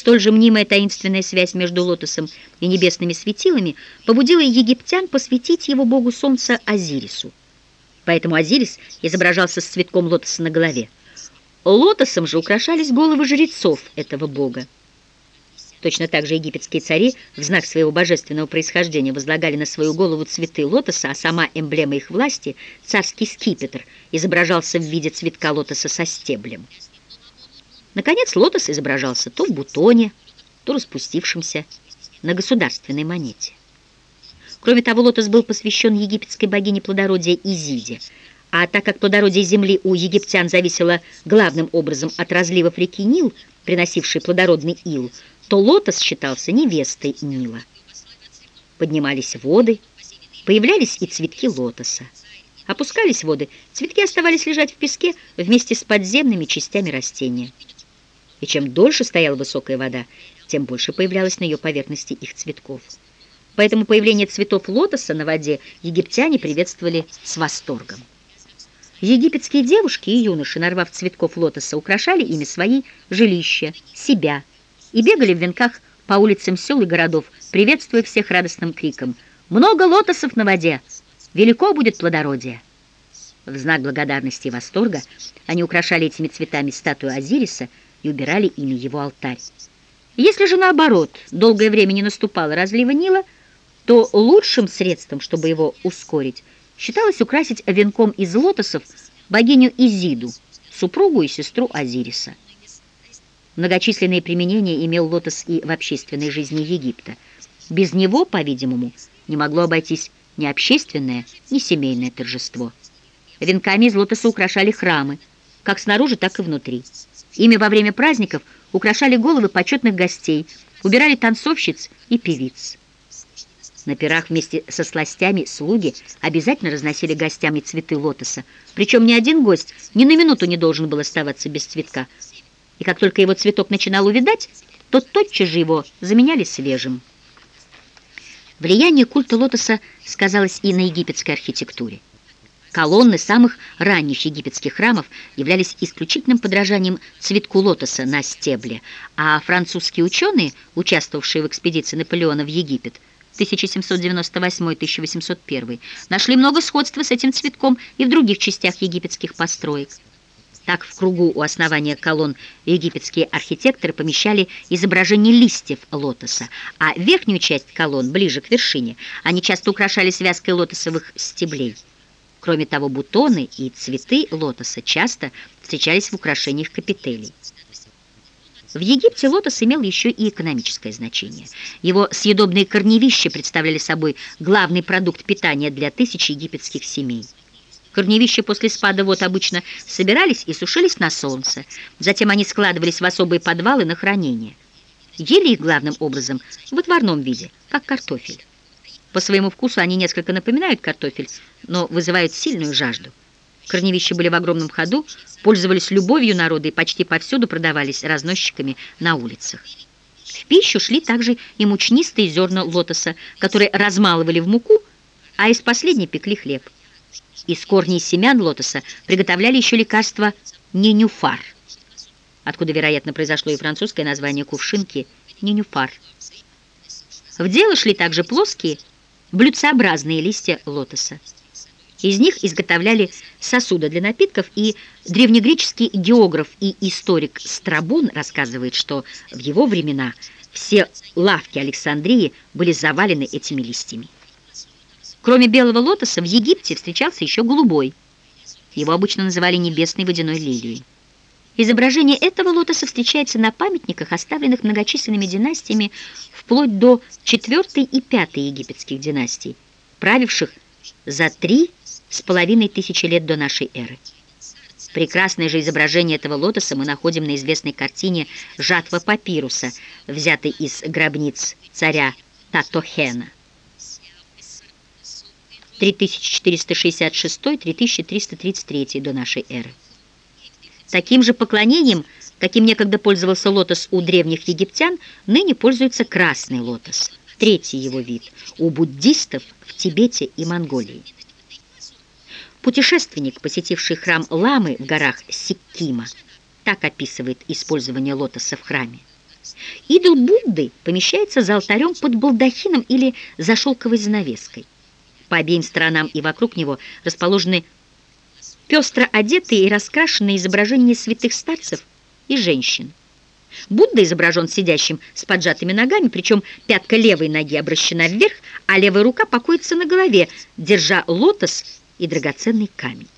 Столь же мнимая таинственная связь между лотосом и небесными светилами побудила египтян посвятить его богу солнца Азирису. Поэтому Азирис изображался с цветком лотоса на голове. Лотосом же украшались головы жрецов этого бога. Точно так же египетские цари в знак своего божественного происхождения возлагали на свою голову цветы лотоса, а сама эмблема их власти, царский скипетр, изображался в виде цветка лотоса со стеблем. Наконец, лотос изображался то в бутоне, то распустившемся на государственной монете. Кроме того, лотос был посвящен египетской богине плодородия Изиде, а так как плодородие земли у египтян зависело главным образом от разливов реки Нил, приносившей плодородный ил, то лотос считался невестой Нила. Поднимались воды, появлялись и цветки лотоса. Опускались воды, цветки оставались лежать в песке вместе с подземными частями растения. И чем дольше стояла высокая вода, тем больше появлялось на ее поверхности их цветков. Поэтому появление цветов лотоса на воде египтяне приветствовали с восторгом. Египетские девушки и юноши, нарвав цветков лотоса, украшали ими свои жилища, себя – и бегали в венках по улицам сел и городов, приветствуя всех радостным криком «Много лотосов на воде! Велико будет плодородие!» В знак благодарности и восторга они украшали этими цветами статую Азириса и убирали ими его алтарь. Если же наоборот долгое время не наступало разлива Нила, то лучшим средством, чтобы его ускорить, считалось украсить венком из лотосов богиню Изиду, супругу и сестру Азириса. Многочисленные применения имел лотос и в общественной жизни Египта. Без него, по-видимому, не могло обойтись ни общественное, ни семейное торжество. Венками из лотоса украшали храмы, как снаружи, так и внутри. Ими во время праздников украшали головы почетных гостей, убирали танцовщиц и певиц. На пирах вместе со сластями слуги обязательно разносили гостям и цветы лотоса. Причем ни один гость ни на минуту не должен был оставаться без цветка – и как только его цветок начинал увядать, то тотчас же его заменяли свежим. Влияние культа лотоса сказалось и на египетской архитектуре. Колонны самых ранних египетских храмов являлись исключительным подражанием цветку лотоса на стебле, а французские ученые, участвовавшие в экспедиции Наполеона в Египет 1798-1801, нашли много сходства с этим цветком и в других частях египетских построек. Так в кругу у основания колонн египетские архитекторы помещали изображение листьев лотоса, а верхнюю часть колонн, ближе к вершине, они часто украшали связкой лотосовых стеблей. Кроме того, бутоны и цветы лотоса часто встречались в украшениях капителей. В Египте лотос имел еще и экономическое значение. Его съедобные корневища представляли собой главный продукт питания для тысяч египетских семей. Корневища после спада вод обычно собирались и сушились на солнце. Затем они складывались в особые подвалы на хранение. Ели их главным образом в отварном виде, как картофель. По своему вкусу они несколько напоминают картофель, но вызывают сильную жажду. Корневища были в огромном ходу, пользовались любовью народа и почти повсюду продавались разносчиками на улицах. В пищу шли также и мучнистые зерна лотоса, которые размалывали в муку, а из последней пекли хлеб. Из корней семян лотоса приготовляли еще лекарство ненюфар, откуда, вероятно, произошло и французское название кувшинки ненюфар. В дело шли также плоские, блюдцеобразные листья лотоса. Из них изготовляли сосуды для напитков, и древнегреческий географ и историк Страбон рассказывает, что в его времена все лавки Александрии были завалены этими листьями. Кроме белого лотоса в Египте встречался еще голубой. Его обычно называли небесной водяной лилией. Изображение этого лотоса встречается на памятниках, оставленных многочисленными династиями вплоть до четвертой и пятой египетских династий, правивших за три с половиной тысячи лет до нашей эры. Прекрасное же изображение этого лотоса мы находим на известной картине «Жатва папируса», взятой из гробниц царя Татохена. 3466-3333 до нашей эры. Таким же поклонением, каким некогда пользовался лотос у древних египтян, ныне пользуется красный лотос, третий его вид, у буддистов в Тибете и Монголии. Путешественник, посетивший храм Ламы в горах Сиккима, так описывает использование лотоса в храме. Идол Будды помещается за алтарем под балдахином или за шелковой занавеской. По обеим сторонам и вокруг него расположены пестро одетые и раскрашенные изображения святых старцев и женщин. Будда изображен сидящим с поджатыми ногами, причем пятка левой ноги обращена вверх, а левая рука покоится на голове, держа лотос и драгоценный камень.